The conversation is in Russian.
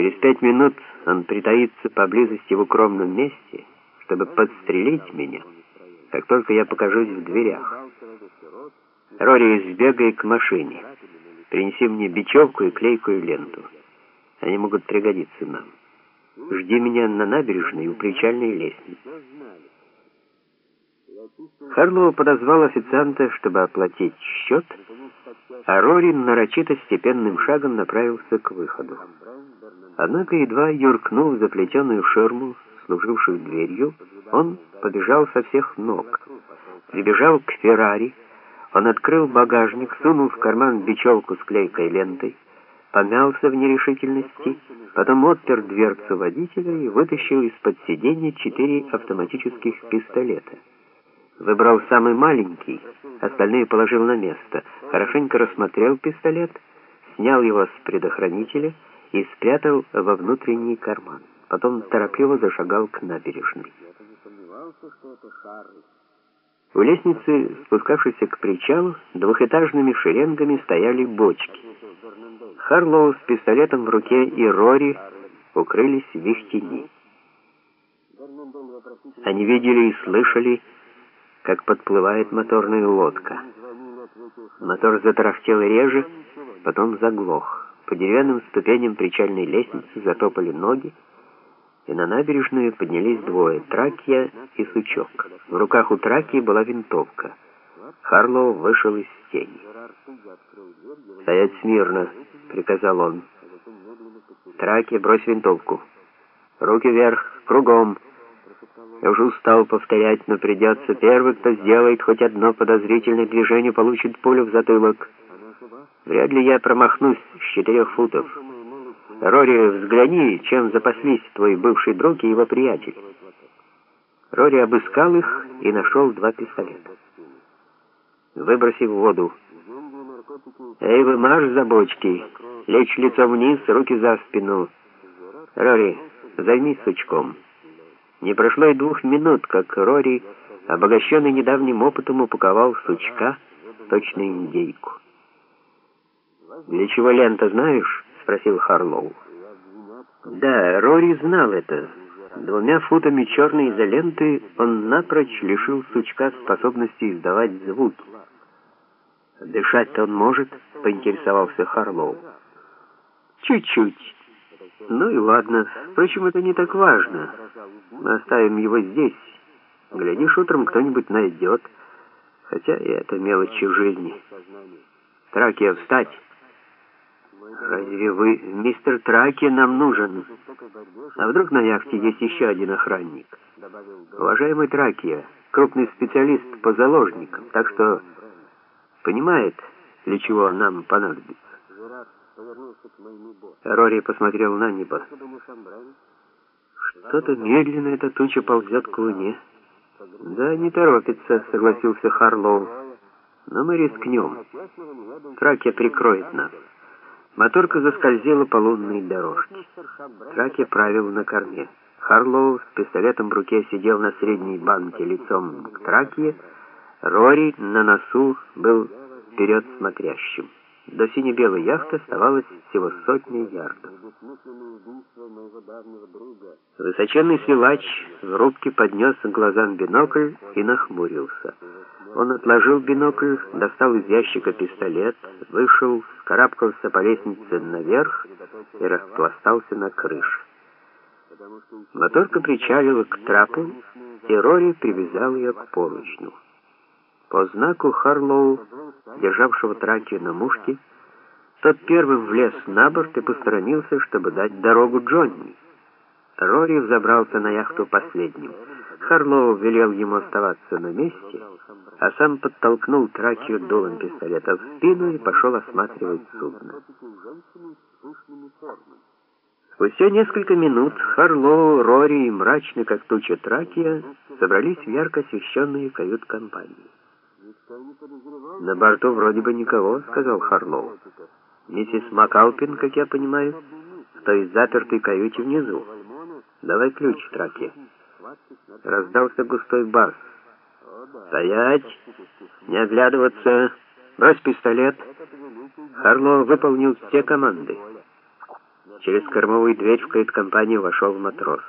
Через пять минут он притаится поблизости в укромном месте, чтобы подстрелить меня, как только я покажусь в дверях. Рори, сбегай к машине. Принеси мне бечевку и клейкую ленту. Они могут пригодиться нам. Жди меня на набережной у причальной лестницы. Харлоу подозвал официанта, чтобы оплатить счет, а Рорин нарочито степенным шагом направился к выходу. Однако едва юркнул в заплетенную ширму, служившую дверью, он побежал со всех ног. Прибежал к Феррари, он открыл багажник, сунул в карман бечевку с клейкой лентой, помялся в нерешительности, потом отпер дверцу водителя и вытащил из-под сиденья четыре автоматических пистолета. Выбрал самый маленький, остальные положил на место, хорошенько рассмотрел пистолет, снял его с предохранителя и спрятал во внутренний карман. Потом торопливо зашагал к набережной. У лестницы, спускавшейся к причалу, двухэтажными шеренгами стояли бочки. Харлоу с пистолетом в руке и Рори укрылись в их тени. Они видели и слышали, как подплывает моторная лодка. Мотор затарахтел реже, потом заглох. По деревянным ступеням причальной лестницы затопали ноги, и на набережную поднялись двое, Тракия и Сучок. В руках у Тракии была винтовка. Харлоу вышел из тени. «Стоять смирно», — приказал он. «Тракия, брось винтовку. Руки вверх, кругом». Я уже устал повторять, но придется. Первый, кто сделает хоть одно подозрительное движение, получит пулю в затылок. Вряд ли я промахнусь с четырех футов. Рори, взгляни, чем запаслись твой бывший друг и его приятель. Рори обыскал их и нашел два пистолета. Выбросив в воду. «Эй, вы марш за бочки! Лечь лицом вниз, руки за спину! Рори, займись сучком!» Не прошло и двух минут, как Рори, обогащенный недавним опытом, упаковал сучка, точно индейку. «Для чего лента, знаешь?» — спросил Харлоу. Да, Рори знал это. Двумя футами черной изоленты он напрочь лишил сучка способности издавать звуки. «Дышать-то он может?» — поинтересовался Харлоу. «Чуть-чуть. Ну и ладно. Впрочем, это не так важно. Мы оставим его здесь. Глядишь, утром кто-нибудь найдет. Хотя и это мелочи жизни. Тракия, встать!» «Разве вы, мистер Траки, нам нужен? А вдруг на яхте есть еще один охранник? Уважаемый Тракия, крупный специалист по заложникам, так что понимает, для чего нам понадобится». Рори посмотрел на небо. «Что-то медленно эта туча ползет к луне». «Да, не торопится», — согласился Харлоу. «Но мы рискнем. Тракия прикроет нас». Моторка заскользила по лунной дорожке. Траки правил на корме. Харлоу с пистолетом в руке сидел на средней банке лицом к Траке. Рори на носу был вперед смотрящим. До сине-белой яхты оставалось всего сотни ярдов. Высоченный силач в рубке поднес к глазам бинокль и нахмурился. Он отложил бинокль, достал из ящика пистолет, вышел, скарабкался по лестнице наверх и распластался на крыше. Моторка причалила к трапу, и Рори привязал ее к поручню. По знаку Харлоу, державшего тракию на мушке, тот первым влез на борт и посторонился, чтобы дать дорогу Джонни. Рори взобрался на яхту последним. Харлоу велел ему оставаться на месте, а сам подтолкнул тракию дулом пистолета в спину и пошел осматривать судно. Спустя несколько минут Харлоу, Рори и мрачный, как туча тракия, собрались в ярко освещенные кают-компании. «На борту вроде бы никого», — сказал Харлоу. «Миссис Макалпин, как я понимаю, той запертой каюте внизу. Давай ключ, Траки». Раздался густой бас. «Стоять! Не оглядываться! Брось пистолет!» Харлоу выполнил все команды. Через кормовую дверь в кают-компанию вошел матрос.